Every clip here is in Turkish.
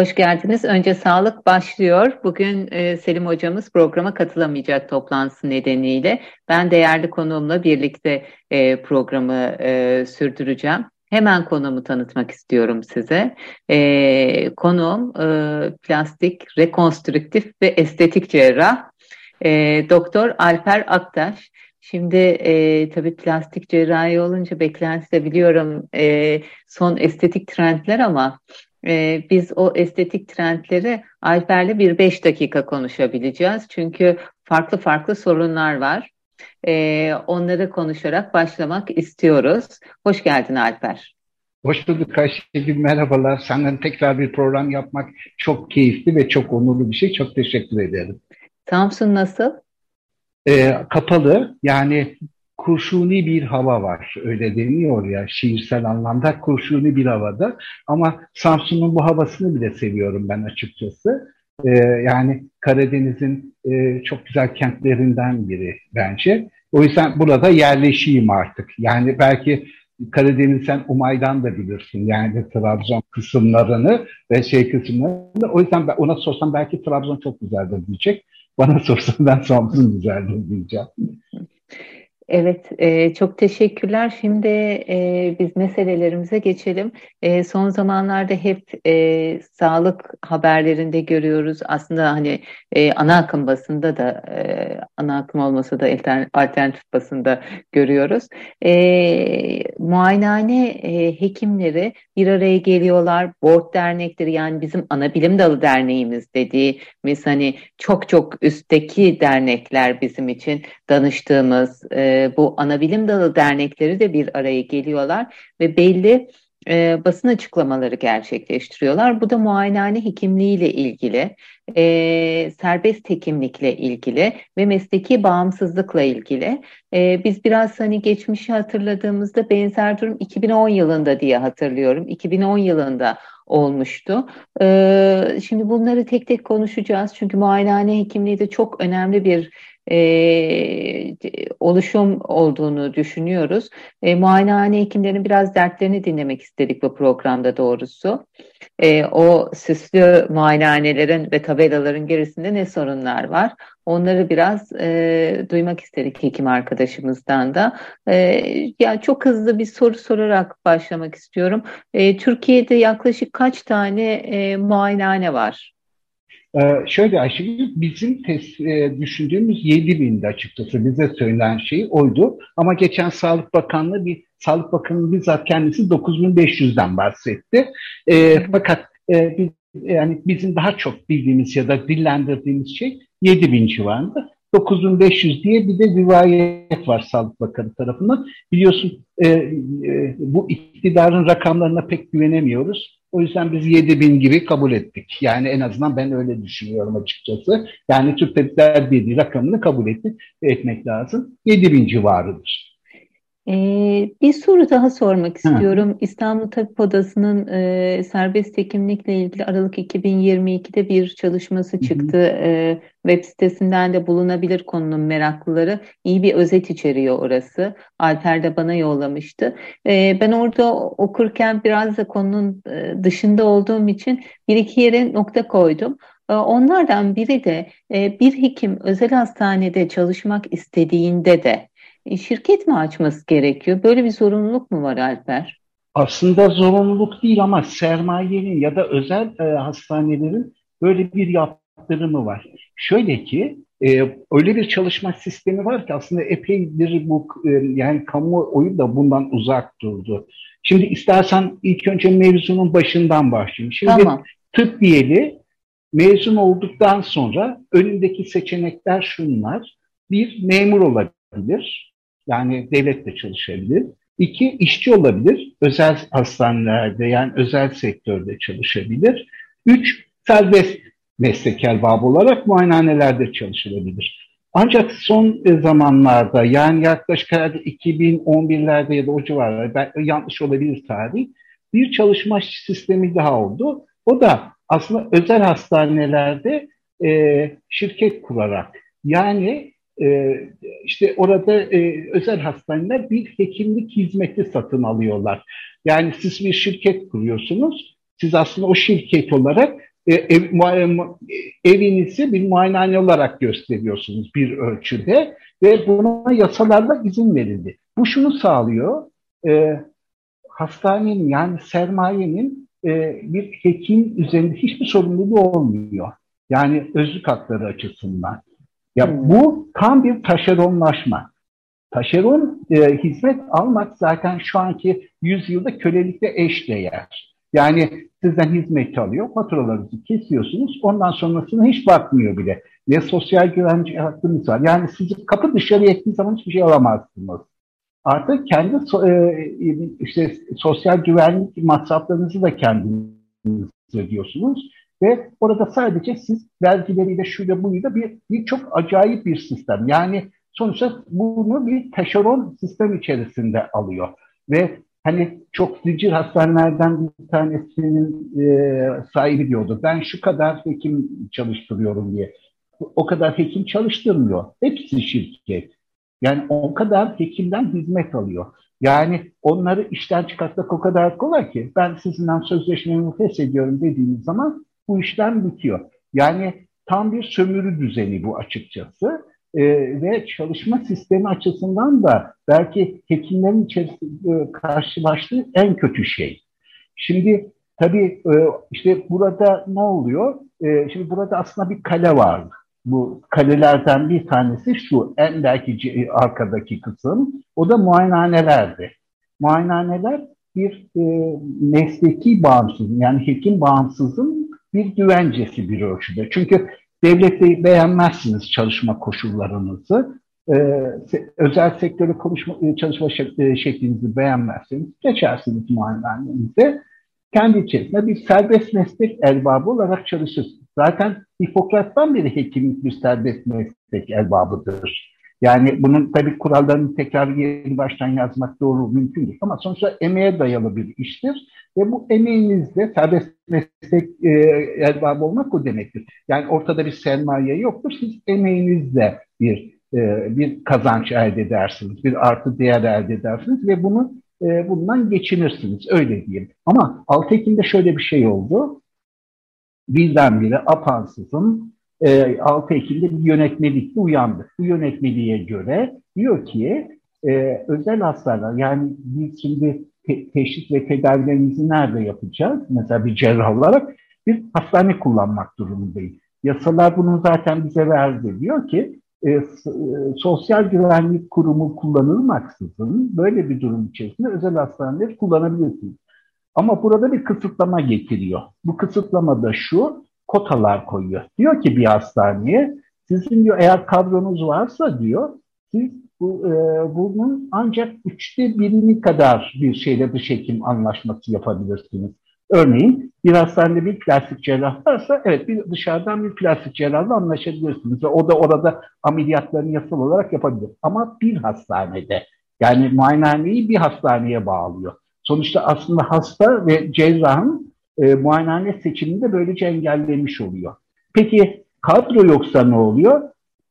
Hoş geldiniz. Önce sağlık başlıyor. Bugün e, Selim hocamız programa katılamayacak toplantısı nedeniyle. Ben değerli konuğumla birlikte e, programı e, sürdüreceğim. Hemen konumu tanıtmak istiyorum size. E, konuğum e, plastik, rekonstrüktif ve estetik cerrah. E, Doktor Alper Aktaş. Şimdi e, tabii plastik cerrahi olunca beklenti de biliyorum e, son estetik trendler ama e, biz o estetik trendleri Alper'le bir beş dakika konuşabileceğiz. Çünkü farklı farklı sorunlar var. E, onları konuşarak başlamak istiyoruz. Hoş geldin Alper. Hoş bulduk Ayşegül, merhabalar. Senden tekrar bir program yapmak çok keyifli ve çok onurlu bir şey. Çok teşekkür ederim. Samsun nasıl? Ee, kapalı, yani kurşuni bir hava var. Öyle deniyor ya şiirsel anlamda kurşuni bir havada. Ama Samsun'un bu havasını bile seviyorum ben açıkçası. Ee, yani Karadeniz'in e, çok güzel kentlerinden biri bence. O yüzden burada yerleşeyim artık. Yani belki Karadeniz sen Umay'dan da bilirsin. Yani Trabzon kısımlarını ve şey kısımlarını. O yüzden ben ona sorsam belki Trabzon çok güzeldir diyecek. Bana sorsan ben Samsun güzeldir diyeceğim. Evet, e, çok teşekkürler. Şimdi e, biz meselelerimize geçelim. E, son zamanlarda hep e, sağlık haberlerinde görüyoruz. Aslında hani e, ana akım basında da, e, ana akım olmasa da alternatif basında görüyoruz. E, muayenehane e, hekimleri bir araya geliyorlar. Board dernekleri yani bizim ana bilim dalı derneğimiz dediğimiz hani çok çok üstteki dernekler bizim için danıştığımız e, bu ana bilim dalı dernekleri de bir araya geliyorlar ve belli e, basın açıklamaları gerçekleştiriyorlar. Bu da muayenehane hekimliğiyle ilgili, e, serbest hekimlikle ilgili ve mesleki bağımsızlıkla ilgili. E, biz biraz hani geçmişi hatırladığımızda benzer durum 2010 yılında diye hatırlıyorum. 2010 yılında olmuştu. Ee, şimdi bunları tek tek konuşacağız çünkü muayenehane hekimliği de çok önemli bir e, oluşum olduğunu düşünüyoruz. E, muayenehane hekimlerinin biraz dertlerini dinlemek istedik bu programda doğrusu. E, o süslü muayenehanelerin ve tabelaların gerisinde ne sorunlar var? Onları biraz e, duymak istedik hekim arkadaşımızdan da. E, ya çok hızlı bir soru sorarak başlamak istiyorum. E, Türkiye'de yaklaşık kaç tane e, muayenehane var? Ee, şöyle Ayşegül, bizim tes, e, düşündüğümüz 7 bindi açıkçası. Bize söylenen şey oydu. Ama geçen Sağlık Bakanlığı bir Sağlık Bakanı bizzat kendisi 9500'den bahsetti. E, fakat e, biz, yani bizim daha çok bildiğimiz ya da dillendirdiğimiz şey 7000 civarında. 9500 diye bir de rivayet var Sağlık Bakanı tarafından. Biliyorsun e, e, bu iktidarın rakamlarına pek güvenemiyoruz. O yüzden biz 7 bin gibi kabul ettik. Yani en azından ben öyle düşünüyorum açıkçası. Yani Türk Tabipler Birliği rakamını kabul ettik, etmek lazım. 7 bin civarıdır. Ee, bir soru daha sormak istiyorum. Hı. İstanbul Tabip Odası'nın e, serbest hekimlikle ilgili Aralık 2022'de bir çalışması çıktı. E, web sitesinden de bulunabilir konunun meraklıları. İyi bir özet içeriyor orası. Alper de bana yollamıştı. E, ben orada okurken biraz da konunun e, dışında olduğum için bir iki yere nokta koydum. E, onlardan biri de e, bir hekim özel hastanede çalışmak istediğinde de şirket mi açması gerekiyor? Böyle bir zorunluluk mu var Alper? Aslında zorunluluk değil ama sermayenin ya da özel e, hastanelerin böyle bir yaptırımı var. Şöyle ki e, öyle bir çalışma sistemi var ki aslında epeydir bu e, yani kamuoyu da bundan uzak durdu. Şimdi istersen ilk önce mevzunun başından başlayayım. Şimdi tamam. tıp diyeli mezun olduktan sonra önündeki seçenekler şunlar. Bir, memur olabilir. Yani devletle çalışabilir. İki, işçi olabilir. Özel hastanelerde yani özel sektörde çalışabilir. Üç, serbest meslek erbabı olarak muayenehanelerde çalışılabilir. Ancak son zamanlarda yani yaklaşık herhalde 2011'lerde ya da o civarlarda ben, yanlış olabilir tarih bir çalışma sistemi daha oldu. O da aslında özel hastanelerde e, şirket kurarak yani e, işte orada e, özel hastaneler bir hekimlik hizmeti satın alıyorlar. Yani siz bir şirket kuruyorsunuz. Siz aslında o şirket olarak e, ev, evinizi bir muayenehane olarak gösteriyorsunuz bir ölçüde ve buna yasalarla izin verildi. Bu şunu sağlıyor, e, hastanenin yani sermayenin e, bir hekim üzerinde hiçbir sorumluluğu olmuyor. Yani özlük hakları açısından. Ya hmm. bu tam bir taşeronlaşma. Taşeron e, hizmet almak zaten şu anki yüzyılda kölelikle eşdeğer. Yani sizden hizmet alıyor, faturalarınızı kesiyorsunuz, ondan sonrasına hiç bakmıyor bile. Ne sosyal güvence hakkınız var. Yani sizi kapı dışarı ettiği zaman hiçbir şey alamazsınız. Artık kendi e, işte sosyal güvenlik masraflarınızı da kendiniz ödüyorsunuz. Ve orada sadece siz vergileriyle şuyla buyla bir, bir çok acayip bir sistem. Yani sonuçta bunu bir taşeron sistem içerisinde alıyor. Ve hani çok zincir hastanelerden bir tanesinin e, sahibi diyordu. Ben şu kadar hekim çalıştırıyorum diye. O kadar hekim çalıştırmıyor. Hepsi şirket. Yani o kadar hekimden hizmet alıyor. Yani onları işten çıkartmak o kadar kolay ki ben sizinden sözleşmemi feshediyorum dediğiniz zaman bu işlem bitiyor. Yani tam bir sömürü düzeni bu açıkçası. E, ve çalışma sistemi açısından da belki hekimlerin içerisinde karşılaştığı en kötü şey. Şimdi tabii e, işte burada ne oluyor? E, şimdi burada aslında bir kale var. Bu kalelerden bir tanesi şu, en belki arkadaki kısım, o da muayenehanelerdi. Muayenehaneler bir e, mesleki bağımsızın, yani hekim bağımsızın bir güvencesi bir ölçüde. Çünkü devlette beğenmezsiniz çalışma koşullarınızı. Ee, özel sektörü konuşma, e, çalışma e, şeklinizi beğenmezseniz geçersiniz muayenehanenize. Kendi içerisinde bir serbest meslek erbabı olarak çalışırsınız. Zaten Hipokrat'tan beri hekimlik bir serbest meslek erbabıdır. Yani bunun tabii kurallarını tekrar yeni baştan yazmak doğru mümkün değil. Ama sonuçta emeğe dayalı bir iştir. Ve bu emeğinizde serbest meslek e, erbabı olmak o demektir. Yani ortada bir sermaye yoktur. Siz emeğinizle bir e, bir kazanç elde edersiniz. Bir artı değer elde edersiniz ve bunu e, bundan geçinirsiniz. Öyle diyeyim. Ama Altekin'de şöyle bir şey oldu. Birdenbire apansızın e, 6 Ekim'de bir yönetmelikle uyandı. Bu yönetmeliğe göre diyor ki e, özel hastaneler yani biz şimdi te teşhis ve tedavilerimizi nerede yapacağız? Mesela bir cerrah olarak bir hastane kullanmak durumundayız. Yasalar bunu zaten bize verdi. Diyor ki e, e, sosyal güvenlik kurumu kullanılmaksızın böyle bir durum içerisinde özel hastaneleri kullanabilirsiniz. Ama burada bir kısıtlama getiriyor. Bu kısıtlama da şu, kotalar koyuyor. Diyor ki bir hastaneye, sizin diyor eğer kadronuz varsa diyor, siz bu, e, bunun ancak üçte birini kadar bir şeyle dış hekim anlaşması yapabilirsiniz. Örneğin bir hastanede bir plastik cerrah varsa evet bir dışarıdan bir plastik cerrahla anlaşabilirsiniz. O da orada ameliyatlarını yasal olarak yapabilir. Ama bir hastanede yani muayenehaneyi bir hastaneye bağlıyor. Sonuçta aslında hasta ve cerrahın e, muayenehane seçimini böylece engellemiş oluyor. Peki kadro yoksa ne oluyor?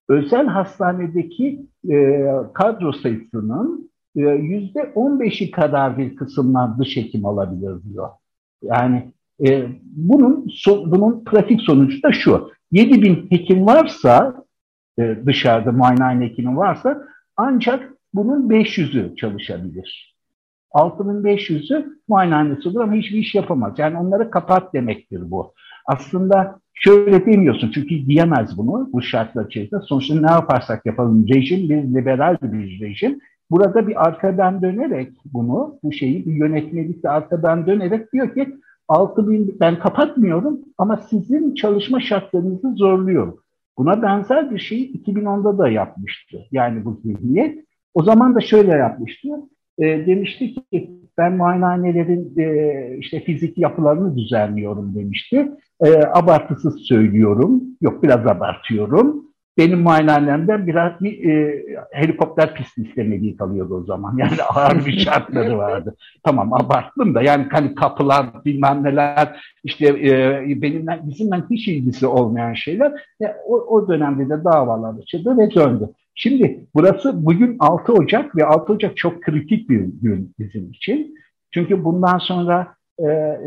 Özel hastanedeki e, kadro sayısının e, yüzde 15'i kadar bir kısımdan dış hekim alabilir diyor. Yani e, bunun so, bunun pratik sonucu da şu. 7 bin hekim varsa e, dışarıda muayenehane hekimi varsa ancak bunun 500'ü çalışabilir. 6500'ü muayenehanesi olur ama hiçbir iş yapamaz. Yani onları kapat demektir bu. Aslında şöyle demiyorsun çünkü diyemez bunu bu şartlar içerisinde. Sonuçta ne yaparsak yapalım rejim bir liberal bir rejim. Burada bir arkadan dönerek bunu, bu şeyi bir yönetmelikle arkadan dönerek diyor ki 6000 ben kapatmıyorum ama sizin çalışma şartlarınızı zorluyorum. Buna benzer bir şeyi 2010'da da yapmıştı. Yani bu zihniyet. O zaman da şöyle yapmıştı. E, demişti ki ben muayenehanelerin e, işte fizik yapılarını düzenliyorum demişti. E, abartısız söylüyorum. Yok biraz abartıyorum. Benim muayenehanemden biraz bir e, helikopter pisti istemediği kalıyordu o zaman. Yani ağır bir şartları vardı. Tamam abarttım da yani hani kapılar bilmem neler işte e, benimle bizimle hiç ilgisi olmayan şeyler e, o, o dönemde de davalar açıldı ve döndü. Şimdi burası bugün 6 Ocak ve 6 Ocak çok kritik bir gün bizim için. Çünkü bundan sonra e,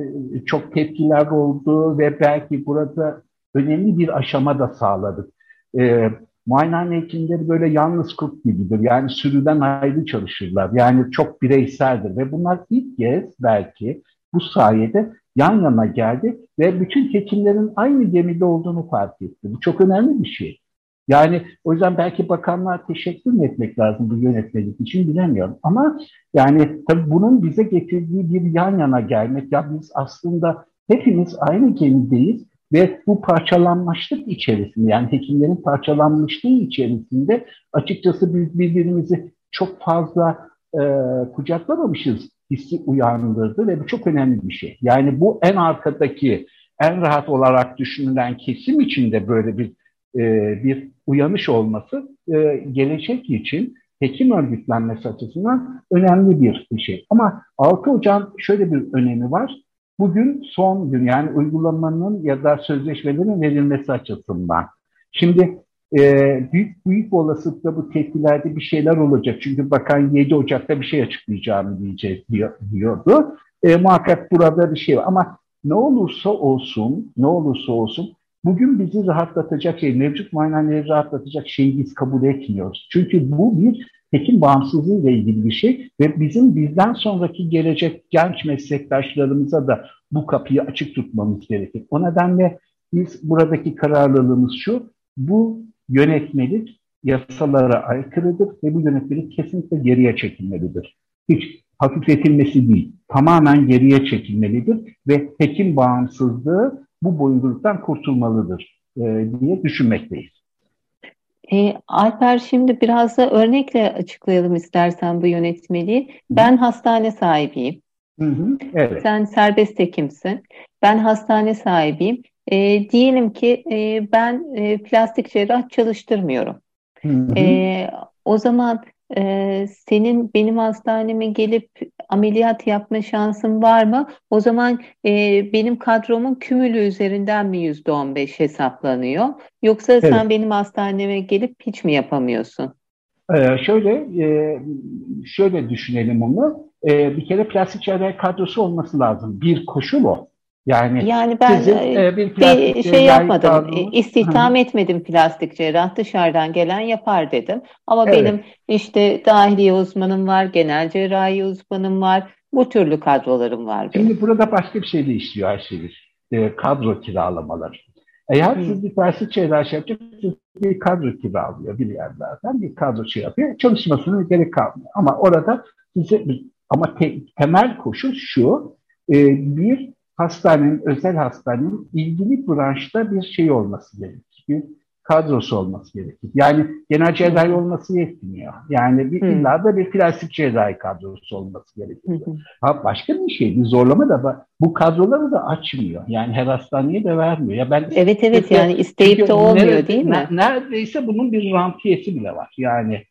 çok tepkiler oldu ve belki burada önemli bir aşama da sağladık. E, muayenehane hekimleri böyle yalnız kurt gibidir. Yani sürüden ayrı çalışırlar. Yani çok bireyseldir ve bunlar ilk kez belki bu sayede yan yana geldi ve bütün hekimlerin aynı gemide olduğunu fark etti. Bu çok önemli bir şey. Yani o yüzden belki bakanlar teşekkür mü etmek lazım bu yönetmelik için bilemiyorum. Ama yani tabii bunun bize getirdiği bir yan yana gelmek. Ya biz aslında hepimiz aynı gemideyiz ve bu parçalanmışlık içerisinde yani hekimlerin parçalanmışlığı içerisinde açıkçası biz birbirimizi çok fazla e, kucaklamamışız hissi uyandırdı ve bu çok önemli bir şey. Yani bu en arkadaki en rahat olarak düşünülen kesim içinde böyle bir e, bir uyanış olması e, gelecek için hekim örgütlenmesi açısından önemli bir şey. Ama 6 Ocağın şöyle bir önemi var. Bugün son gün yani uygulamanın ya da sözleşmelerin verilmesi açısından. Şimdi e, büyük büyük olasılıkla bu tepkilerde bir şeyler olacak. Çünkü bakan 7 Ocak'ta bir şey açıklayacağını diyeceğiz diyor, diyordu. E, muhakkak burada bir şey var. Ama ne olursa olsun, ne olursa olsun bugün bizi rahatlatacak şey, mevcut muayenehaneleri rahatlatacak şeyi biz kabul etmiyoruz. Çünkü bu bir hekim bağımsızlığı ile ilgili bir şey ve bizim bizden sonraki gelecek genç meslektaşlarımıza da bu kapıyı açık tutmamız gerekir. O nedenle biz buradaki kararlılığımız şu, bu yönetmelik yasalara aykırıdır ve bu yönetmelik kesinlikle geriye çekilmelidir. Hiç hafifletilmesi değil, tamamen geriye çekilmelidir ve hekim bağımsızlığı bu boyunduruktan kurtulmalıdır e, diye düşünmekteyiz. E, Alper şimdi biraz da örnekle açıklayalım istersen bu yönetmeliği. Ben hastane sahibiyim. Hı hı, evet. Sen serbest hekimsin. Ben hastane sahibiyim. E, diyelim ki e, ben e, plastik cerrah çalıştırmıyorum. Hı hı. E, o zaman e, senin benim hastaneme gelip ameliyat yapma şansın var mı? O zaman e, benim kadromun kümülü üzerinden mi yüzde on beş hesaplanıyor? Yoksa evet. sen benim hastaneme gelip hiç mi yapamıyorsun? Ee, şöyle e, şöyle düşünelim onu. E, bir kere plastik cerrahi kadrosu olması lazım. Bir koşul o. Yani, yani ben sizin, e, e bir, bir şey yapmadım, kadronuz, istihdam etmedim plastik cerrah, dışarıdan gelen yapar dedim. Ama evet. benim işte dahiliye uzmanım var, genel cerrahi uzmanım var, bu türlü kadrolarım var. Benim. Şimdi burada başka bir şey de işliyor Ayşegül, e, kadro kiralamaları. Eğer hmm. siz bir plastik cerrahi şey yapacaksınız, bir kadro kiralıyor bir yerlerden, bir kadro şey yapıyor, çalışmasına gerek kalmıyor. Ama orada size, ama te, temel koşul şu, e, bir hastanenin, özel hastanenin ilgili branşta bir şey olması gerekir. Bir kadrosu olması gerekir. Yani genel cerrahi olması yetmiyor. Yani bir, hmm. illa da bir plastik cerrahi kadrosu olması gerekiyor. Hmm. Ha, başka bir şey, bir zorlama da bu kadroları da açmıyor. Yani her hastaneye de vermiyor. Ya ben evet evet yani isteyip de olmuyor nerede, değil mi? Neredeyse bunun bir rantiyesi bile var. Yani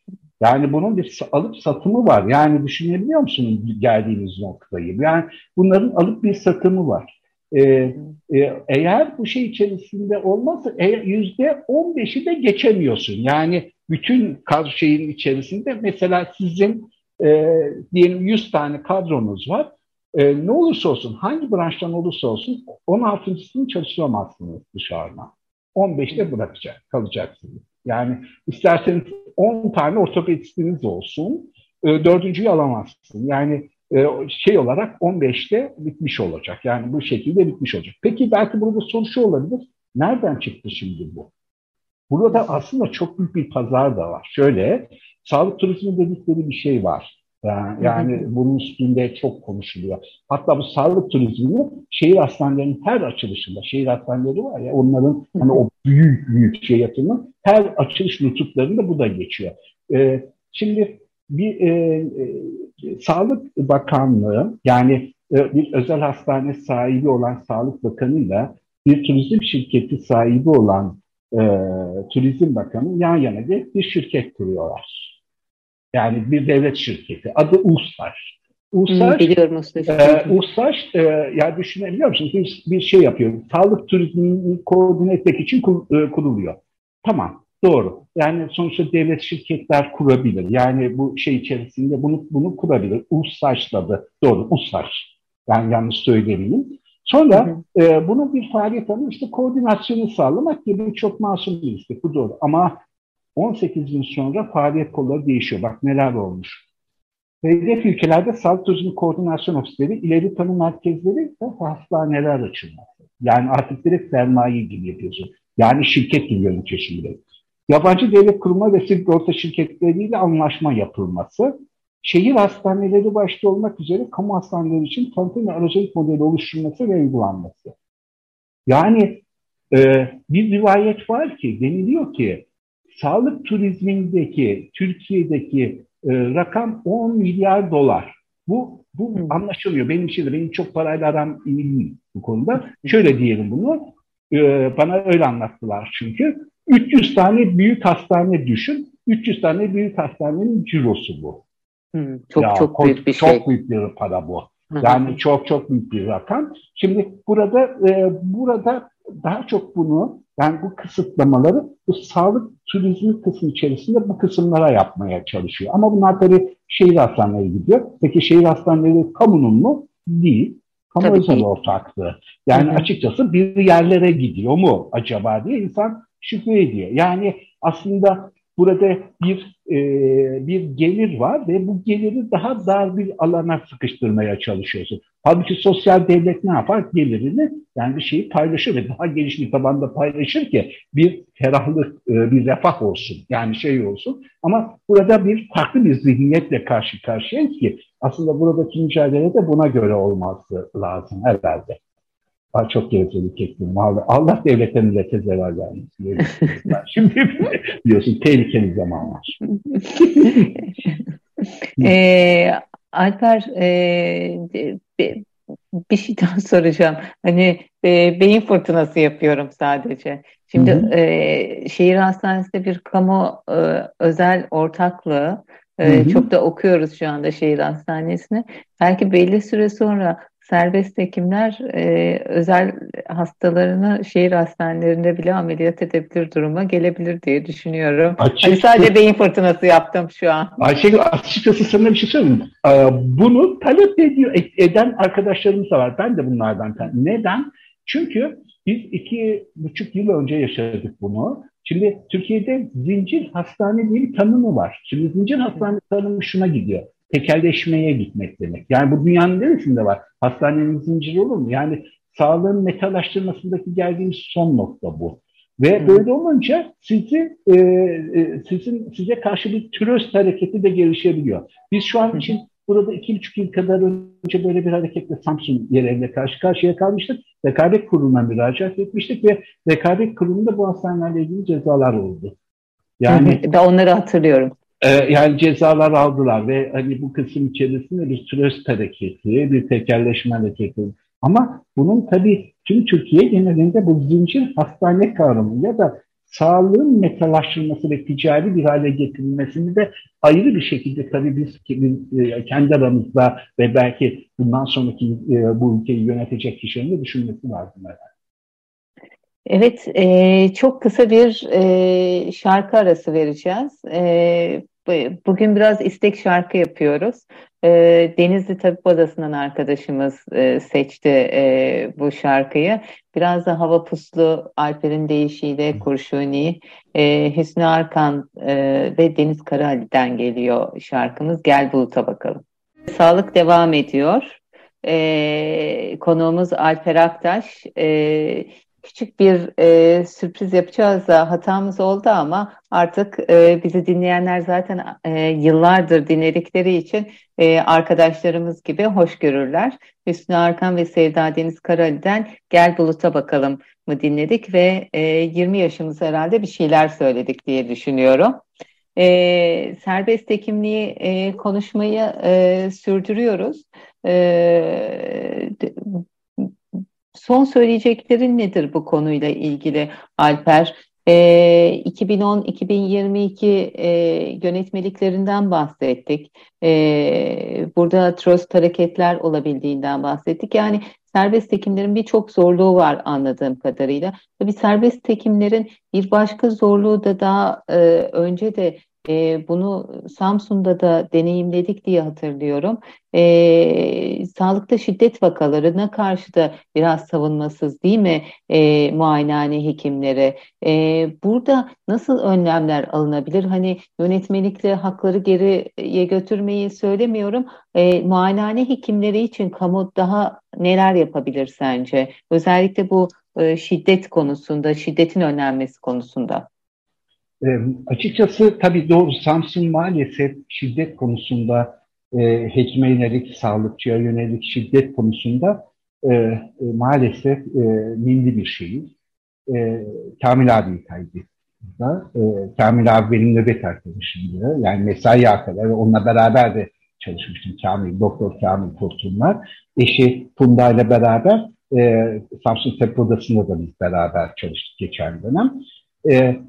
yani bunun bir alıp satımı var. Yani düşünebiliyor musunuz geldiğimiz noktayı? Yani bunların alıp bir satımı var. Ee, e, eğer bu şey içerisinde olmazsa yüzde on beşi de geçemiyorsun. Yani bütün kadro şeyin içerisinde mesela sizin e, diyelim 100 tane kadronuz var. E, ne olursa olsun, hangi branştan olursa olsun 16.sını çalıştıramazsınız dışarıdan. 15'te bırakacak, kalacaksınız. Yani isterseniz 10 tane ortopedistiniz olsun, e, dördüncüyü alamazsın. Yani e, şey olarak 15'te bitmiş olacak. Yani bu şekilde bitmiş olacak. Peki belki burada soru şu olabilir. Nereden çıktı şimdi bu? Burada aslında çok büyük bir pazar da var. Şöyle, sağlık turizmi dedikleri bir şey var. Yani, yani bunun üstünde çok konuşuluyor. Hatta bu sağlık turizmi şehir hastanelerinin her açılışında, şehir hastaneleri var ya onların hani o büyük büyük şey yatırımın her açılış lütuflarında bu da geçiyor. Ee, şimdi bir e, e, Sağlık Bakanlığı yani e, bir özel hastane sahibi olan Sağlık Bakanı'yla bir turizm şirketi sahibi olan e, Turizm Bakanı yan yana bir şirket kuruyorlar. Yani bir devlet şirketi. Adı USAR. USAR, hmm, biliyorum e, USAR e, ya düşünebiliyor musunuz? Bir, bir şey yapıyor. Sağlık turizmini koordine etmek için kur, e, kuruluyor. Tamam. Doğru. Yani sonuçta devlet şirketler kurabilir. Yani bu şey içerisinde bunu bunu kurabilir. USAŞ'la da doğru. USAŞ. Yani yanlış söylemeyeyim. Sonra hı hı. E, bunun bir faaliyet alanı işte koordinasyonu sağlamak gibi çok masum bir istek. Bu doğru. Ama 18 yıl sonra faaliyet kolları değişiyor. Bak neler olmuş. Hedef ülkelerde sağlık turizmi koordinasyon ofisleri, ileri tanım merkezleri ve hastaneler açılması. Yani artık direkt sermaye gibi yapıyorsun. Yani şirket gibi yönetiyorsun. Yabancı devlet kurumu ve sigorta şirketleriyle anlaşma yapılması, şehir hastaneleri başta olmak üzere kamu hastaneleri için tanıtım ve aracılık modeli oluşturulması ve uygulanması. Yani e, bir rivayet var ki, deniliyor ki sağlık turizmindeki, Türkiye'deki e, rakam 10 milyar dolar. Bu bu hmm. anlaşılıyor. Benim için de benim çok parayla aram iyi değil bu konuda. Şöyle diyelim bunu. E, bana öyle anlattılar çünkü. 300 tane büyük hastane düşün. 300 tane büyük hastanenin cirosu bu. Hmm, çok ya, çok büyük bir çok şey. Çok büyük bir para bu. Yani çok çok büyük bir rakam. Şimdi burada e, burada daha çok bunu yani bu kısıtlamaları bu sağlık turizmi kısmı içerisinde bu kısımlara yapmaya çalışıyor. Ama bunlar tabii şehir hastaneleri gidiyor. Peki şehir hastaneleri kamunun mu? Değil. Kamu tabii özel ortaklığı. Yani Hı-hı. açıkçası bir yerlere gidiyor mu acaba diye insan şüphe ediyor. Yani aslında burada bir e, bir gelir var ve bu geliri daha dar bir alana sıkıştırmaya çalışıyorsun. Halbuki sosyal devlet ne yapar? Gelirini yani bir şeyi paylaşır ve daha geniş bir tabanda paylaşır ki bir ferahlık, e, bir refah olsun. Yani şey olsun. Ama burada bir farklı bir zihniyetle karşı karşıyayız ki aslında buradaki mücadele de buna göre olması lazım herhalde. Ay çok gevezelik ettim. Allah, Allah devlete millete zeval vermesin. Şimdi biliyorsun tehlikeli zamanlar. e, Alper e, bir şey daha soracağım. Hani e, beyin fırtınası yapıyorum sadece. Şimdi hı hı. E, şehir hastanesinde bir kamu e, özel ortaklığı e, çok da okuyoruz şu anda şehir hastanesine. Belki belli süre sonra serbest hekimler e, özel hastalarını şehir hastanelerinde bile ameliyat edebilir duruma gelebilir diye düşünüyorum. Açıkçası, hani sadece beyin fırtınası yaptım şu an. Ayşegül açıkçası sana bir şey söyleyeyim. Ee, bunu talep ediyor, eden arkadaşlarımız da var. Ben de bunlardan. Neden? Çünkü biz iki buçuk yıl önce yaşadık bunu. Şimdi Türkiye'de zincir hastane diye bir tanımı var. Şimdi zincir hastane tanımı şuna gidiyor tekelleşmeye gitmek demek. Yani bu dünyanın neresinde var? Hastanenin zinciri olur mu? Yani sağlığın metalaştırmasındaki geldiğimiz son nokta bu. Ve hmm. böyle olunca sizi e, e, sizin size karşı bir türöst hareketi de gelişebiliyor. Biz şu an için burada iki buçuk yıl kadar önce böyle bir hareketle Samsun yerine karşı karşıya kalmıştık. Rekabet kuruluna müracaat etmiştik ve rekabet kurulunda bu hastanelerle ilgili cezalar oldu. Yani ben onları hatırlıyorum. Ee, yani cezalar aldılar ve hani bu kısım içerisinde bir tröst hareketi, bir tekerleşme hareketi. Ama bunun tabii tüm Türkiye genelinde bu zincir hastane kavramı ya da sağlığın metalaştırılması ve ticari bir hale getirilmesini de ayrı bir şekilde tabii biz e, kendi aramızda ve belki bundan sonraki e, bu ülkeyi yönetecek kişilerin de düşünmesi lazım herhalde. Evet, e, çok kısa bir e, şarkı arası vereceğiz. E, Bugün biraz istek şarkı yapıyoruz. Ee, Denizli Tabip Odası'ndan arkadaşımız e, seçti e, bu şarkıyı. Biraz da hava puslu, Alper'in deyişiyle Kurşuni, e, Hüsnü Arkan ve Deniz Karahali'den geliyor şarkımız. Gel Bulut'a bakalım. Sağlık devam ediyor. konuğumuz Alper Aktaş küçük bir e, sürpriz yapacağız da hatamız oldu ama artık e, bizi dinleyenler zaten e, yıllardır dinledikleri için e, arkadaşlarımız gibi hoş görürler. Hüsnü Arkan ve Sevda Deniz Karali'den Gel Bulut'a bakalım mı dinledik ve e, 20 yaşımız herhalde bir şeyler söyledik diye düşünüyorum. e, serbest hekimliği e, konuşmayı e, sürdürüyoruz. E, son söyleyeceklerin nedir bu konuyla ilgili Alper? E, 2010-2022 e, yönetmeliklerinden bahsettik. E, burada trust hareketler olabildiğinden bahsettik. Yani serbest hekimlerin birçok zorluğu var anladığım kadarıyla. Tabii serbest hekimlerin bir başka zorluğu da daha e, önce de e, bunu Samsun'da da deneyimledik diye hatırlıyorum. E, sağlıkta şiddet vakalarına karşı da biraz savunmasız değil mi e, muayenehane hekimleri? E, burada nasıl önlemler alınabilir? Hani yönetmelikle hakları geriye götürmeyi söylemiyorum. E, muayenehane hekimleri için kamu daha neler yapabilir sence? Özellikle bu e, şiddet konusunda, şiddetin önlenmesi konusunda. E, açıkçası tabii doğru Samsun maalesef şiddet konusunda e, hekime yönelik, sağlıkçıya yönelik şiddet konusunda e, e, maalesef e, milli bir şehir. E, Kamil abi kaydı. E, Kamil abi benim nöbet arkadaşımdı. Yani mesai arkadaşı. Onunla beraber de çalışmıştım. Kamil, Doktor Kamil Kurtulmaz. Eşi Funda ile beraber e, Samsun Tıp Odası'nda da biz beraber çalıştık geçen dönem. E,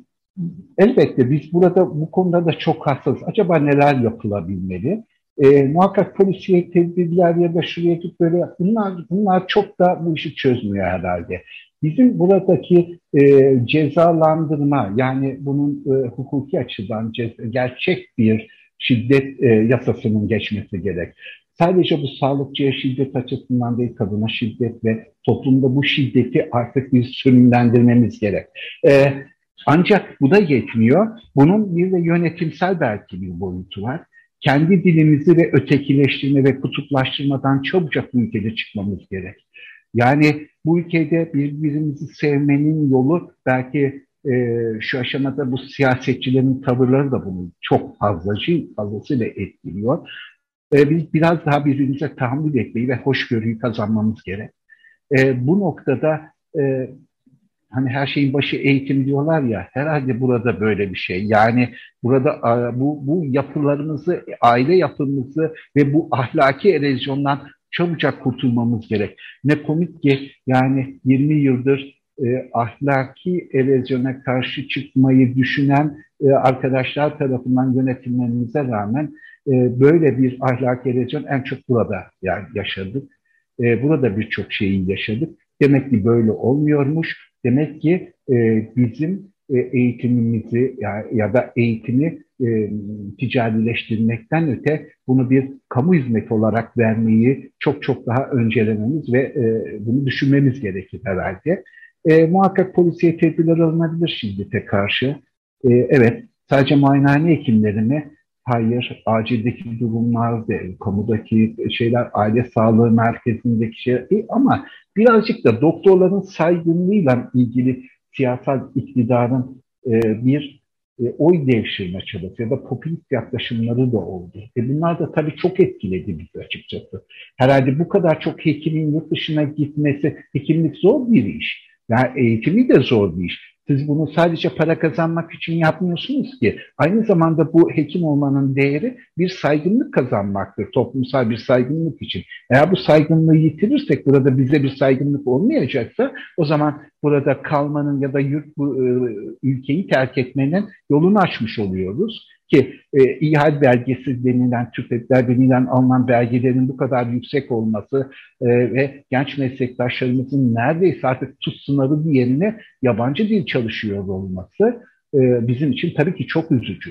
elbette biz burada bu konuda da çok hassas. Acaba neler yapılabilmeli? E, muhakkak polisiye tedbirler ya da şuraya git böyle bunlar, bunlar çok da bu işi çözmüyor herhalde. Bizim buradaki e, cezalandırma yani bunun e, hukuki açıdan gerçek bir şiddet e, yasasının geçmesi gerek. Sadece bu sağlıkçıya şiddet açısından değil kadına şiddet ve toplumda bu şiddeti artık bir sürümlendirmemiz gerek. E, ancak bu da yetmiyor. Bunun bir de yönetimsel belki bir boyutu var. Kendi dilimizi ve ötekileştirme ve kutuplaştırmadan çabucak bu ülkede çıkmamız gerek. Yani bu ülkede birbirimizi sevmenin yolu belki e, şu aşamada bu siyasetçilerin tavırları da bunu çok fazlacı, fazlasıyla etkiliyor. E, biz biraz daha birbirimize tahammül etmeyi ve hoşgörüyü kazanmamız gerek. E, bu noktada e, hani her şeyin başı eğitim diyorlar ya herhalde burada böyle bir şey. Yani burada bu, bu yapılarımızı, aile yapımızı ve bu ahlaki erozyondan çabucak kurtulmamız gerek. Ne komik ki yani 20 yıldır e, ahlaki erozyona karşı çıkmayı düşünen e, arkadaşlar tarafından yönetilmemize rağmen e, böyle bir ahlaki erozyon en çok burada yani yaşadık. E, burada birçok şeyi yaşadık. Demek ki böyle olmuyormuş. Demek ki e, bizim e, eğitimimizi ya, ya da eğitimi e, ticarileştirmekten öte bunu bir kamu hizmeti olarak vermeyi çok çok daha öncelememiz ve e, bunu düşünmemiz gerekir herhalde. E, muhakkak polisiye tedbirler alınabilir şiddete karşı. E, evet, sadece muayenehane hekimlerine hayır, acildeki durumlar, kamudaki şeyler, aile sağlığı merkezindeki şey e, ama birazcık da doktorların saygınlığıyla ilgili siyasal iktidarın e, bir e, oy devşirme çabası ya da popülist yaklaşımları da oldu. E bunlar da tabii çok etkiledi bizi açıkçası. Herhalde bu kadar çok hekimin yurt dışına gitmesi, hekimlik zor bir iş. Yani eğitimi de zor bir iş. Siz bunu sadece para kazanmak için yapmıyorsunuz ki. Aynı zamanda bu hekim olmanın değeri bir saygınlık kazanmaktır. Toplumsal bir saygınlık için. Eğer bu saygınlığı yitirirsek burada bize bir saygınlık olmayacaksa o zaman burada kalmanın ya da yurt bu, e, ülkeyi terk etmenin yolunu açmış oluyoruz ki e, İHAL belgesi denilen, TÜFEK'ler denilen alınan belgelerin bu kadar yüksek olması e, ve genç meslektaşlarımızın neredeyse artık tuz sınavı yerine yabancı dil çalışıyor olması e, bizim için tabii ki çok üzücü.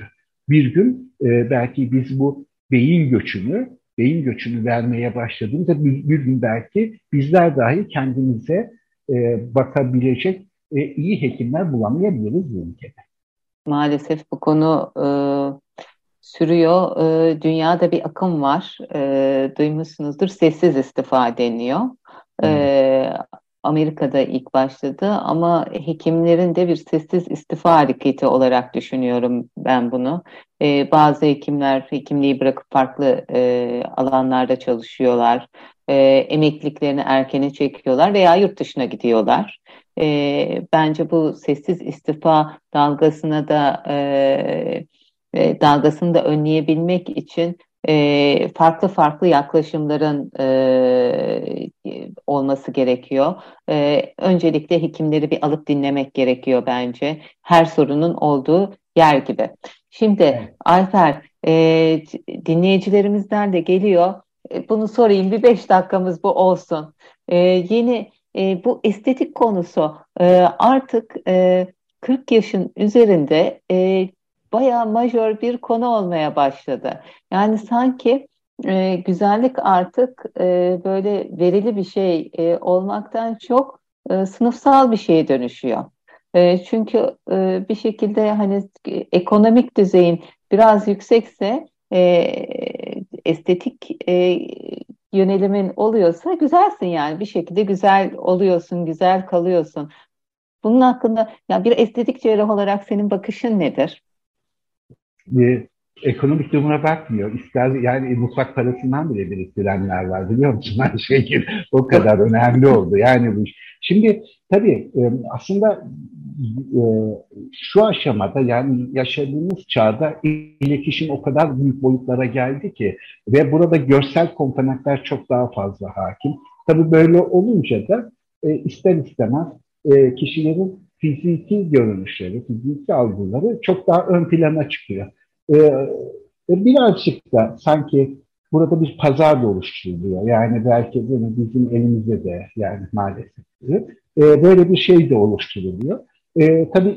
Bir gün e, belki biz bu beyin göçünü, beyin göçünü vermeye başladığımızda bir, bir gün belki bizler dahi kendimize e, bakabilecek e, iyi hekimler bulamayabiliriz bu ülkede. Maalesef bu konu e, sürüyor. E, dünyada bir akım var. E, duymuşsunuzdur. Sessiz istifa deniyor. E, Amerika'da ilk başladı ama hekimlerin de bir sessiz istifa hareketi olarak düşünüyorum ben bunu. E, bazı hekimler hekimliği bırakıp farklı e, alanlarda çalışıyorlar. E, emekliliklerini erkene çekiyorlar veya yurt dışına gidiyorlar. E, bence bu sessiz istifa dalgasına da e, e, dalgasını da önleyebilmek için e, farklı farklı yaklaşımların e, olması gerekiyor. E, öncelikle hekimleri bir alıp dinlemek gerekiyor bence. Her sorunun olduğu yer gibi. Şimdi evet. Alper e, dinleyicilerimizden de geliyor. E, bunu sorayım bir beş dakikamız bu olsun. E, yeni e, bu estetik konusu e, artık e, 40 yaşın üzerinde e, bayağı majör bir konu olmaya başladı. Yani sanki e, güzellik artık e, böyle verili bir şey e, olmaktan çok e, sınıfsal bir şeye dönüşüyor. E, çünkü e, bir şekilde hani ekonomik düzeyin biraz yüksekse e, estetik e, yönelimin oluyorsa güzelsin yani bir şekilde güzel oluyorsun, güzel kalıyorsun. Bunun hakkında ya bir estetik cerrah olarak senin bakışın nedir? E, ekonomik durumuna bakmıyor. İster yani mutfak parasından bile biriktirenler var biliyor musun? Her şey o kadar önemli oldu. Yani bu iş. Şimdi tabii e, aslında e, şu aşamada yani yaşadığımız çağda iletişim o kadar büyük boyutlara geldi ki ve burada görsel komponentler çok daha fazla hakim. Tabii böyle olunca da e, ister istemez kişilerin fiziki görünüşleri, fiziki algıları çok daha ön plana çıkıyor. Birazcık da sanki burada bir pazar da oluşturuluyor. Yani belki bunu bizim elimizde de yani maalesef e, böyle bir şey de oluşturuluyor. E, tabii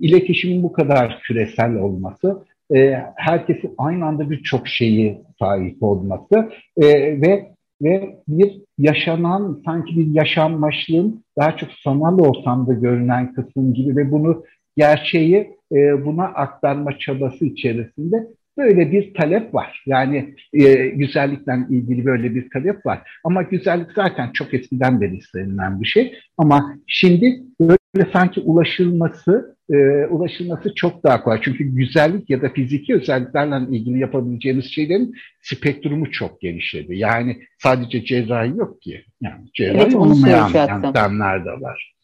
iletişimin bu kadar küresel olması, e, herkesin aynı anda birçok şeyi sahip olması e, ve ve bir yaşanan sanki bir yaşanmışlığın daha çok sanal ortamda görünen kısım gibi ve bunu gerçeği e, buna aktarma çabası içerisinde böyle bir talep var. Yani e, güzellikle ilgili böyle bir talep var. Ama güzellik zaten çok eskiden beri istenilen bir şey. Ama şimdi böyle sanki ulaşılması e, ulaşılması çok daha kolay. Çünkü güzellik ya da fiziki özelliklerle ilgili yapabileceğimiz şeylerin spektrumu çok genişledi. Yani sadece cerrahi yok ki. Yani cerrahi evet, olmayan yöntemler de var.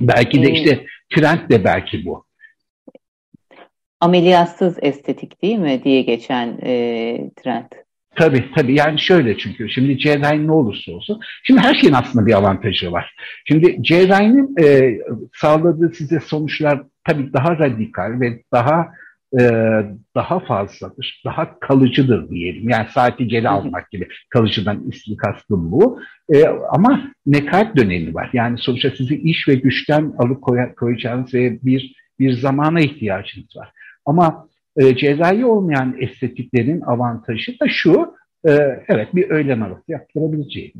Belki de işte trend de belki bu ameliyatsız estetik değil mi diye geçen e, trend. Tabii tabii yani şöyle çünkü şimdi cerrahi ne olursa olsun. Şimdi her şeyin aslında bir avantajı var. Şimdi cerrahinin e, sağladığı size sonuçlar tabii daha radikal ve daha e, daha fazladır. Daha kalıcıdır diyelim. Yani saati geri almak gibi kalıcıdan istikastım bu. E, ama nekat dönemi var. Yani sonuçta sizi iş ve güçten alıkoyacağınız ve bir bir zamana ihtiyacınız var. Ama e, cerrahi olmayan estetiklerin avantajı da şu, e, evet bir öğlen arası yaptırabileceğim.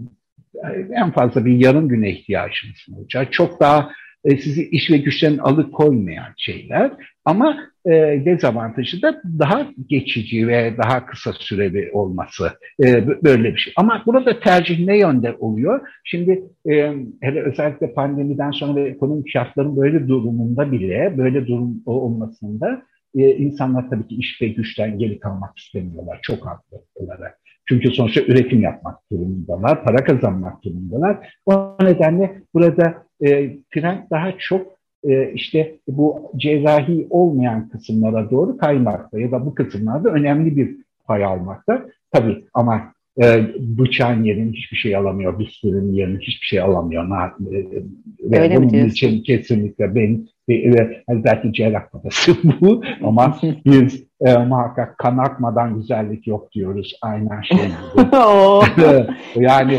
Yani en fazla bir yarım güne ihtiyacınız olacak. Çok daha e, sizi iş ve güçten alıkoymayan şeyler ama e, dezavantajı da daha geçici ve daha kısa süreli olması e, böyle bir şey. Ama burada tercih ne yönde oluyor? Şimdi e, hele özellikle pandemiden sonra ve ekonomik şartların böyle durumunda bile böyle durum olmasında e, insanlar tabii ki iş ve güçten geri kalmak istemiyorlar çok haklı olarak. Çünkü sonuçta üretim yapmak durumundalar, para kazanmak durumundalar. O nedenle burada e, trend daha çok e, işte bu cerrahi olmayan kısımlara doğru kaymakta ya da bu kısımlarda önemli bir pay almakta. Tabii ama e, bıçağın yerini hiçbir şey alamıyor, bisküvinin yerini hiçbir şey alamıyor. E, ve Öyle bunun için kesinlikle ben ve hani belki cerrah kafası bu ama biz e, muhakkak kan akmadan güzellik yok diyoruz aynen şey gibi. yani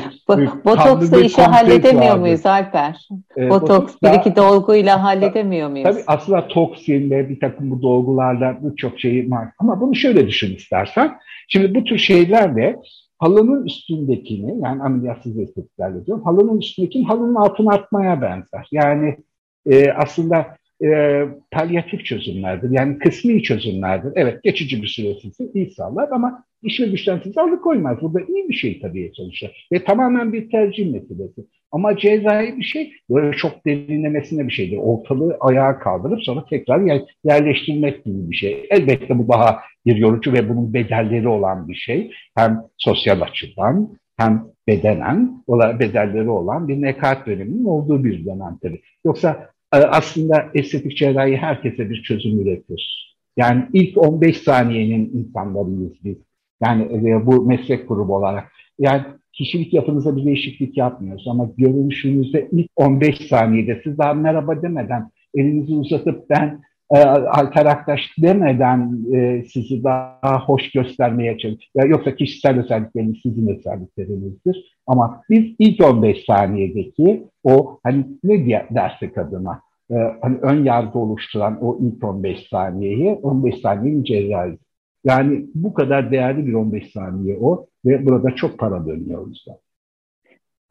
botoksla işi halledemiyor vardır. muyuz Alper? E, Botoks bir iki dolguyla halledemiyor muyuz? Tabii aslında toksinle bir takım bu dolgularla birçok şeyi var. Ama bunu şöyle düşün istersen. Şimdi bu tür şeylerle halının üstündekini yani ameliyatsız estetiklerle diyorum halının üstündekini halının altına atmaya benzer. Yani e, aslında e, palyatif çözümlerdir. Yani kısmi çözümlerdir. Evet geçici bir süre sizi iyi sağlar ama iş ve güçten sizi alıkoymaz. Bu iyi bir şey tabii sonuçta. Ve tamamen bir tercih meselesi. Ama cerrahi bir şey böyle çok derinlemesine bir şeydir. Ortalığı ayağa kaldırıp sonra tekrar yer, yerleştirmek gibi bir şey. Elbette bu daha bir yorucu ve bunun bedelleri olan bir şey. Hem sosyal açıdan hem bedenen bedelleri olan bir nekat döneminin olduğu bir dönem tabii. Yoksa e, aslında estetik cerrahi herkese bir çözüm üretir. Yani ilk 15 saniyenin insanlarıyız biz. Yani e, bu meslek grubu olarak. Yani kişilik yapınıza bir değişiklik yapmıyoruz ama görünüşünüzde ilk 15 saniyede siz daha merhaba demeden elinizi uzatıp ben e, Alper Aktaş demeden e, sizi daha hoş göstermeye çalışıyor. Yoksa kişisel özellikleriniz sizin özelliklerinizdir. Ama biz ilk 15 saniyedeki o hani ne diye dersek adına e, hani ön yargı oluşturan o ilk 15 saniyeyi 15 saniye mücerrayız. Yani bu kadar değerli bir 15 saniye o ve burada çok para dönüyor o yüzden.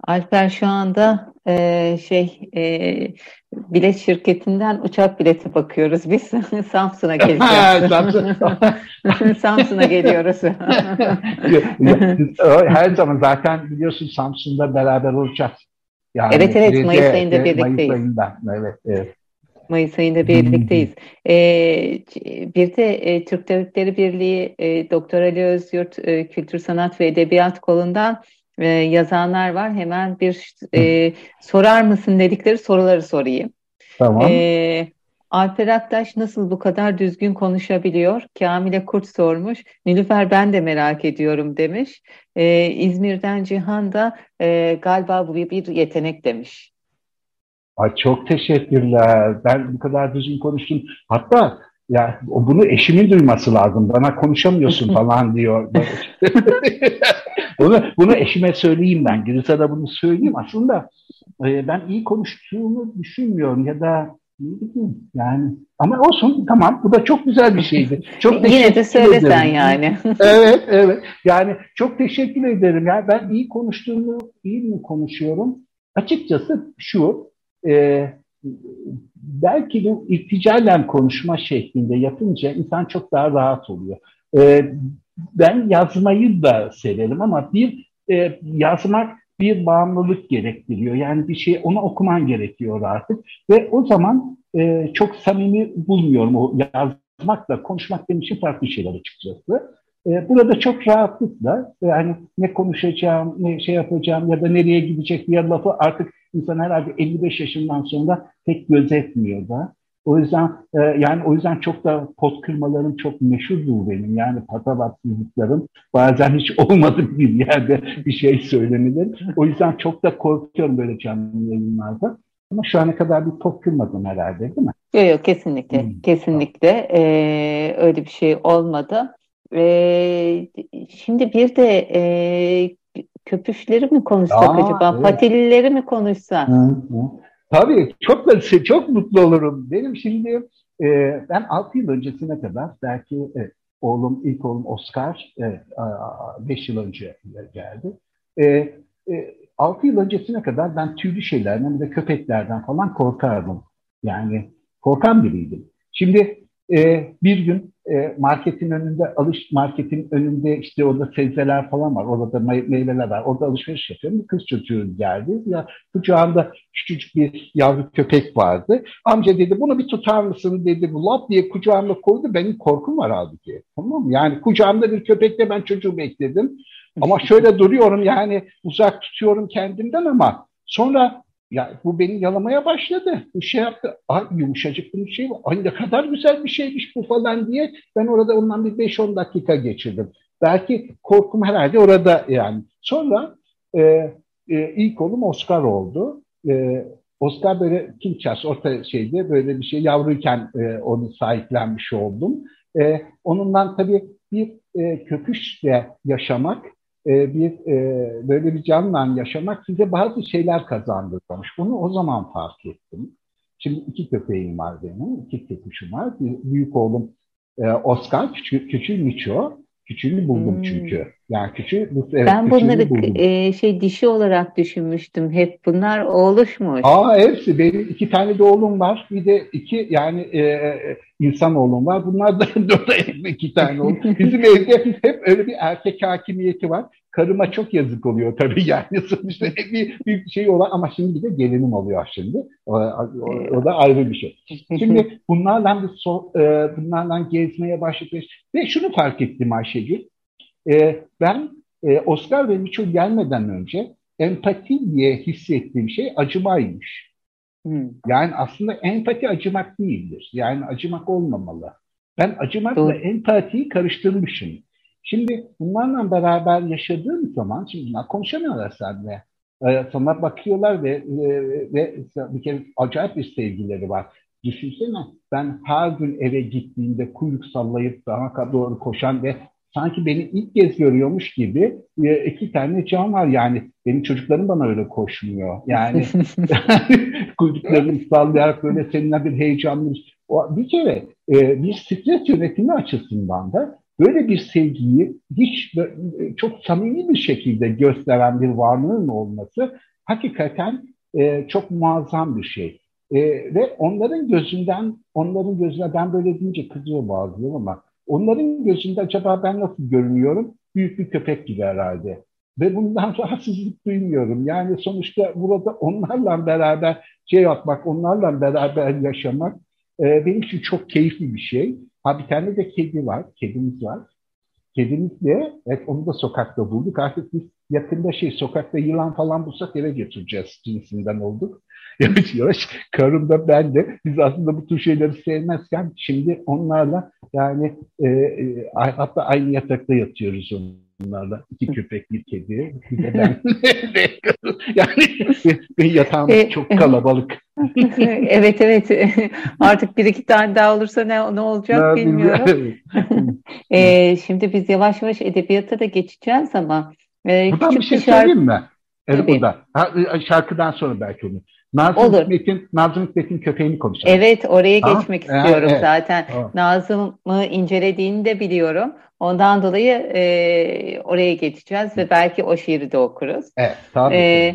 Alper şu anda e, şey e, bilet şirketinden uçak bileti bakıyoruz. Biz Samsun'a geleceğiz. Samsun'a geliyoruz. Her zaman zaten biliyorsun Samsun'da beraber olacağız. Yani evet evet Mayıs ayında birlikteyiz. Mayıs ayında evet. evet. Mayıs ayında birlikteyiz. Ee, bir de e, Türk Tabipleri Birliği e, Doktor Ali Özyurt e, Kültür Sanat ve Edebiyat kolundan e, yazanlar var. Hemen bir e, sorar mısın dedikleri soruları sorayım. Tamam. E, Alper Aktaş nasıl bu kadar düzgün konuşabiliyor? Kamile Kurt sormuş. Nilüfer ben de merak ediyorum demiş. Ee, İzmir'den Cihan da e, galiba bu bir yetenek demiş. Ay çok teşekkürler. Ben bu kadar düzgün konuştum. Hatta ya bunu eşimin duyması lazım. Bana konuşamıyorsun falan diyor. bunu, bunu eşime söyleyeyim ben. Gülüse da bunu söyleyeyim. Aslında e, ben iyi konuştuğumu düşünmüyorum ya da ne bileyim yani. Ama olsun tamam bu da çok güzel bir şeydi. Çok Yine de söylesen yani. evet evet. Yani çok teşekkür ederim. Yani ben iyi konuştuğumu iyi mi konuşuyorum? Açıkçası şu e, belki bu irticalen konuşma şeklinde yapınca insan çok daha rahat oluyor. E, ben yazmayı da severim ama bir e, yazmak bir bağımlılık gerektiriyor. Yani bir şey onu okuman gerekiyor artık ve o zaman e, çok samimi bulmuyorum o yazmakla konuşmak benim için farklı şeyler açıkçası. E, burada çok rahatlıkla yani ne konuşacağım, ne şey yapacağım ya da nereye gidecek diye lafı artık insan herhalde 55 yaşından sonra pek gözetmiyor da. O yüzden e, yani o yüzden çok da pot kırmalarım çok meşhurdur benim. Yani patavatsızlıklarım bazen hiç olmadık bir yerde bir şey söylemeleri. O yüzden çok da korkuyorum böyle canlı yayınlarda. Ama şu ana kadar bir pot kırmadım herhalde değil mi? Yok yok kesinlikle. Hmm. Kesinlikle ee, öyle bir şey olmadı. Ee, şimdi bir de e, köpüşleri mi konuşsak Aa, acaba? Evet. Patilileri mi konuşsak? Hı hı. Tabii çok da çok mutlu olurum. Benim şimdi e, ben 6 yıl öncesine kadar belki e, oğlum ilk oğlum Oscar 5 e, yıl önce geldi. E, e, 6 yıl öncesine kadar ben tüylü şeylerden de köpeklerden falan korkardım. Yani korkan biriydim. Şimdi e, bir gün e, marketin önünde alış marketin önünde işte orada sebzeler falan var. Orada meyveler var. Orada alışveriş yapıyorum. Bir kız çocuğu geldi. Ya kucağında küçücük bir yavru köpek vardı. Amca dedi bunu bir tutar mısın dedi. Bu lap diye kucağımda koydu. Benim korkum var halbuki. Tamam mı? Yani kucağımda bir köpekle ben çocuğu bekledim. Ama şöyle duruyorum yani uzak tutuyorum kendimden ama sonra ya bu beni yalamaya başladı. Bu şey yaptı. Ay yumuşacık bir şey var. Ay ne kadar güzel bir şeymiş bu falan diye. Ben orada ondan bir 5-10 dakika geçirdim. Belki korkum herhalde orada yani. Sonra e, e, ilk oğlum Oscar oldu. E, Oscar böyle Kinças orta şeyde böyle bir şey yavruyken e, onu sahiplenmiş oldum. E, onundan tabii bir e, köpüşle yaşamak e, bir e, böyle bir canla yaşamak size bazı şeyler kazandırmış. Bunu o zaman fark ettim. Şimdi iki köpeğim var benim, iki köpüşüm var. Büyük oğlum e, Oscar, küçük, küçüğü Miço. Küçüğünü buldum hmm. çünkü. Yani küçüğü, evet, ben bunları e, şey dişi olarak düşünmüştüm. Hep bunlar oğluşmuş. Aa hepsi. Benim iki tane de oğlum var. Bir de iki yani e, e insan oğlum var. Bunlar da, da iki tane oğlum. Bizim evde hep öyle bir erkek hakimiyeti var. Karıma çok yazık oluyor tabii yani sonuçta bir, bir şey olan ama şimdi bir de gelinim oluyor şimdi. O, o, o da ayrı bir şey. Şimdi bunlarla bir so, e, bunlarla gezmeye başladık ve şunu fark ettim Ayşegül. E, ben e, Oscar ve Miço gelmeden önce empati diye hissettiğim şey acımaymış. Hmm. Yani aslında empati acımak değildir. Yani acımak olmamalı. Ben acımakla Doğru. empatiyi karıştırmışım. Şimdi bunlarla beraber yaşadığım zaman, şimdi bunlar konuşamıyorlar seninle. Ee, sana bakıyorlar ve, ve, ve bir kere acayip bir sevgileri var. Düşünsene ben her gün eve gittiğimde kuyruk sallayıp daha doğru koşan ve sanki beni ilk kez görüyormuş gibi e, iki tane can var yani. Benim çocuklarım bana öyle koşmuyor. Yani kuyruklarını sallayarak böyle seninle bir heyecanlı bir kere e, bir stres yönetimi açısından da böyle bir sevgiyi hiç e, çok samimi bir şekilde gösteren bir varlığın olması hakikaten çok muazzam bir şey. E, ve onların gözünden, onların gözüne ben böyle deyince kızıyor bazıları ama onların gözünde acaba ben nasıl görünüyorum? Büyük bir köpek gibi herhalde. Ve bundan rahatsızlık duymuyorum. Yani sonuçta burada onlarla beraber şey yapmak, onlarla beraber yaşamak e, benim için çok keyifli bir şey. Ha bir tane de kedi var, kedimiz var. Kedimiz de, evet onu da sokakta bulduk. Artık biz yakında şey sokakta yılan falan bulsak eve götüreceğiz cinsinden olduk. Yavaş yavaş karım da ben de biz aslında bu tür şeyleri sevmezken şimdi onlarla yani e, e, hatta aynı yatakta yatıyoruz onlarla. İki köpek bir kedi bir de ben. yani yatağım e, çok kalabalık. evet evet artık bir iki tane daha olursa ne, ne olacak bilmiyorum. e, şimdi biz yavaş yavaş edebiyata da geçeceğiz ama e, Buradan bir şey şarkı... söyleyeyim mi? Evet, burada. Ha, şarkıdan sonra belki onu. Nazım Olur. Hikmet'in Nazım Hikmet'in köpeğini konuşalım. Evet, oraya ha? geçmek ha? istiyorum evet. zaten. Ha. Nazım'ı incelediğini de biliyorum. Ondan dolayı e, oraya geçeceğiz ve belki o şiiri de okuruz. Evet, tabii. E,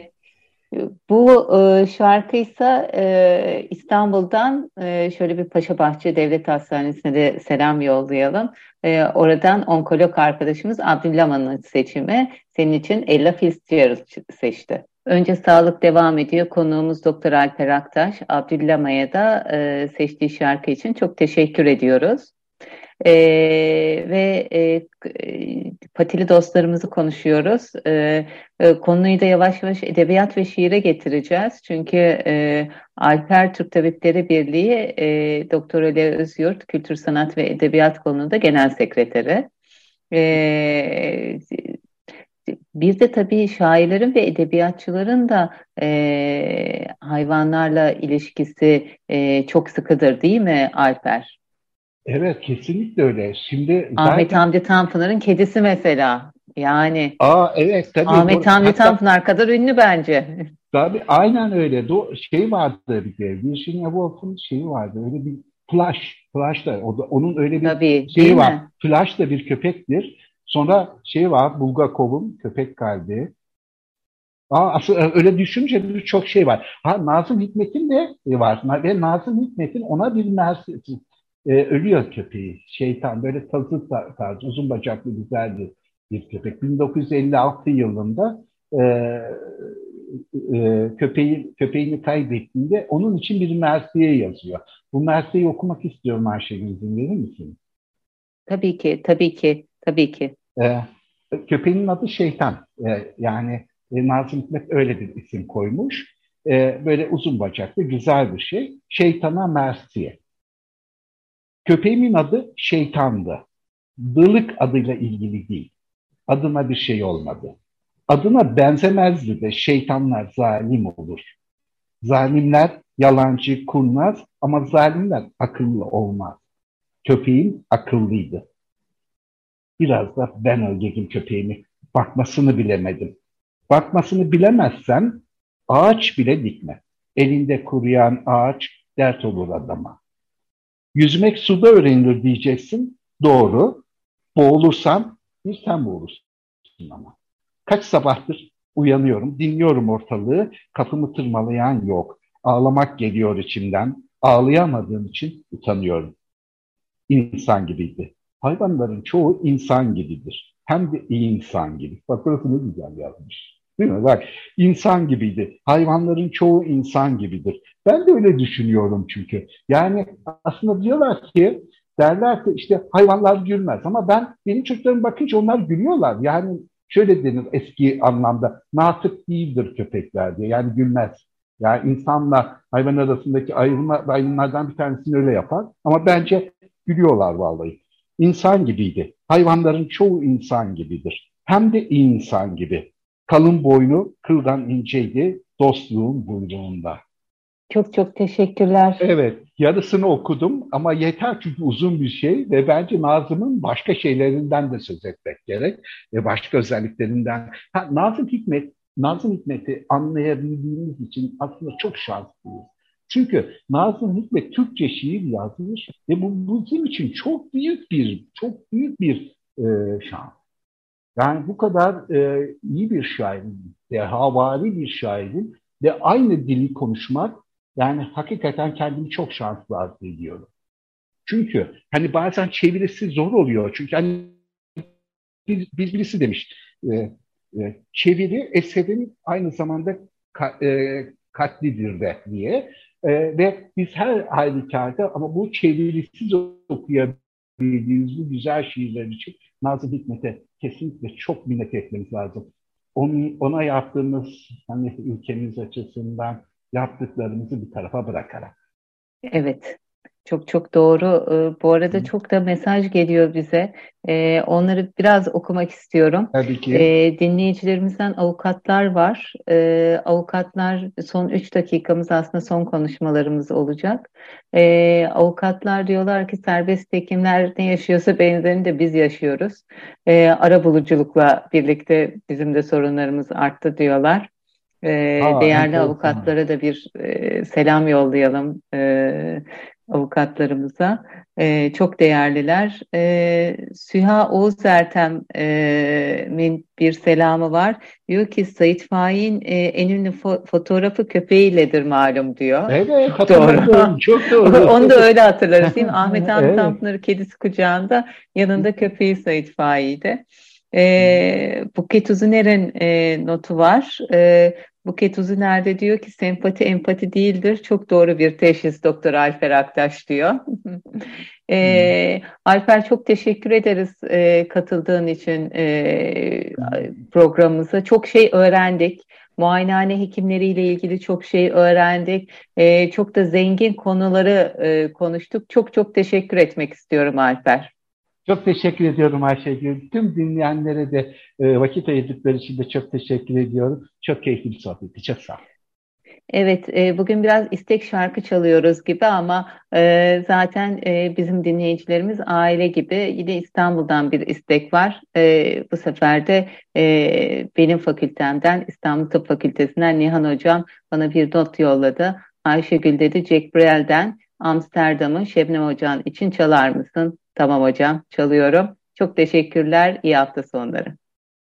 bu e, şarkıysa e, İstanbul'dan e, şöyle bir Paşabahçe Devlet Hastanesi'ne de selam yollayalım. E, oradan onkolog arkadaşımız Abdüllaman'ın seçimi senin için Ella Fitzgerald seçti. Önce sağlık devam ediyor. Konuğumuz Doktor Alper Aktaş. Abdüllama'ya da e, seçtiği şarkı için çok teşekkür ediyoruz. E, ve e, patili dostlarımızı konuşuyoruz. E, e, konuyu da yavaş yavaş edebiyat ve şiire getireceğiz. Çünkü e, Alper Türk Tabipleri Birliği e, Doktor Ali Özyurt Kültür Sanat ve Edebiyat konusunda genel sekreteri. E, bir de tabii şairlerin ve edebiyatçıların da e, hayvanlarla ilişkisi e, çok sıkıdır değil mi Alper? Evet kesinlikle öyle. Şimdi Ahmet zaten... Hamdi Tanpınar'ın kedisi mesela. Yani Aa evet tabii. Ahmet Hamdi hatta... Tanpınar kadar ünlü bence. Tabii aynen öyle. Do şey vardı bir de Virginia Woolf'un şeyi vardı. Öyle bir Flash, Flash da o da, onun öyle bir tabii, şeyi var. Mi? Flash da bir köpektir. Sonra şey var Bulgakov'un köpek kalbi. Aa, aslında öyle düşünce bir çok şey var. Ha Nazım Hikmet'in de var. Ve Nazım Hikmet'in ona bir mersi, e, ölüyor köpeği. Şeytan böyle tazı tarzı uzun bacaklı güzel bir, köpek. 1956 yılında e, e, köpeği, köpeğini kaybettiğinde onun için bir mersiye yazıyor. Bu mersiyeyi okumak istiyorum Ayşegül izin verir misin? Tabii ki, tabii ki, tabii ki. E, köpeğinin adı Şeytan. E, yani e, Nazım Hikmet öyle bir isim koymuş. E, böyle uzun bacaklı, güzel bir şey. Şeytana Mersiye. Köpeğimin adı Şeytan'dı. Dılık adıyla ilgili değil. Adına bir şey olmadı. Adına benzemezdi de şeytanlar zalim olur. Zalimler yalancı, kurnaz ama zalimler akıllı olmaz. Köpeğim akıllıydı. Biraz da ben öldürdüm köpeğimi. Bakmasını bilemedim. Bakmasını bilemezsen ağaç bile dikme. Elinde kuruyan ağaç dert olur adama. Yüzmek suda öğrenilir diyeceksin. Doğru. Boğulursan bir sen boğulursun ama. Kaç sabahtır uyanıyorum, dinliyorum ortalığı, kafamı tırmalayan yok. Ağlamak geliyor içimden. Ağlayamadığım için utanıyorum. İnsan gibiydi. Hayvanların çoğu insan gibidir. Hem de iyi insan gibi. Bak burası ne güzel yazmış. Değil mi? Bak insan gibiydi. Hayvanların çoğu insan gibidir. Ben de öyle düşünüyorum çünkü. Yani aslında diyorlar ki derler ki işte hayvanlar gülmez ama ben benim çocuklarım bakınca onlar gülüyorlar. Yani şöyle denir eski anlamda natık değildir köpekler diye yani gülmez. Yani insanla hayvan arasındaki ayrılma, ayrımlardan bir tanesini öyle yapar. Ama bence Gülüyorlar vallahi. İnsan gibiydi. Hayvanların çoğu insan gibidir. Hem de insan gibi. Kalın boynu, kıldan inceydi, dostluğun buyruğunda. Çok çok teşekkürler. Evet, yarısını okudum ama yeter çünkü uzun bir şey ve bence Nazım'ın başka şeylerinden de söz etmek gerek ve başka özelliklerinden. Ha, Nazım Hikmet, Nazım Hikmet'i anlayabildiğimiz için aslında çok şanslıyız. Çünkü Nazım Hikmet Türkçe şiir yazmış ve bu bizim için çok büyük bir, çok büyük bir e, şans. Yani bu kadar e, iyi bir şairin, havari bir şairin ve aynı dili konuşmak yani hakikaten kendimi çok şanslı hissediyorum. Çünkü hani bazen çevirisi zor oluyor. Çünkü hani bir, bir birisi demiş e, e, çeviri eserin aynı zamanda ka, e, katlidir de diye. E, ve biz her halükarda ama bu çevirisiz okuyabildiğimiz bu güzel şiirler için Nazım Hikmet'e kesinlikle çok minnet etmemiz lazım. Onun, ona yaptığımız hani ülkemiz açısından yaptıklarımızı bir tarafa bırakarak. Evet. Çok çok doğru. Ee, bu arada çok da mesaj geliyor bize. Ee, onları biraz okumak istiyorum. Tabii ki. Ee, dinleyicilerimizden avukatlar var. Avukatlar son 3 dakikamız aslında son konuşmalarımız olacak. Avukatlar diyorlar ki serbest tekimler ne yaşıyorsa benzerini de biz yaşıyoruz. Ara buluculukla birlikte bizim de sorunlarımız arttı diyorlar. E, Aa, değerli avukatlara da bir e, selam yollayalım e, avukatlarımıza. E, çok değerliler. E, Süha Oğuz Ertem'in bir selamı var. Diyor ki Sait Faik'in e, en ünlü fo fotoğrafı köpeğiyledir malum diyor. Evet, çok doğru. çok doğru. Onu da öyle hatırlarız değil mi? Ahmet Hamdi evet. Tanpınar'ı kedisi kucağında yanında köpeği Sait Faik'ti. E, Buket Uzuner'in e, notu var. E, Buket Uzuner diyor ki sempati empati değildir. Çok doğru bir teşhis Doktor Alper Aktaş diyor. e, Alper çok teşekkür ederiz e, katıldığın için e, programımıza. Çok şey öğrendik. Muayenehane hekimleriyle ilgili çok şey öğrendik. E, çok da zengin konuları e, konuştuk. Çok çok teşekkür etmek istiyorum Alper. Çok teşekkür ediyorum Ayşegül. Tüm dinleyenlere de e, vakit ayırdıkları için de çok teşekkür ediyorum. Çok keyifli bir sohbetti. Çok sağ olun. Evet, e, bugün biraz istek şarkı çalıyoruz gibi ama e, zaten e, bizim dinleyicilerimiz aile gibi. Yine İstanbul'dan bir istek var. E, bu sefer de e, benim fakültemden, İstanbul Tıp Fakültesinden Nihan Hocam bana bir not yolladı. Ayşegül dedi Jack Brel'den Amsterdam'ın Şebnem Hocam için çalar mısın? Tamam hocam, çalıyorum. Çok teşekkürler. İyi hafta sonları.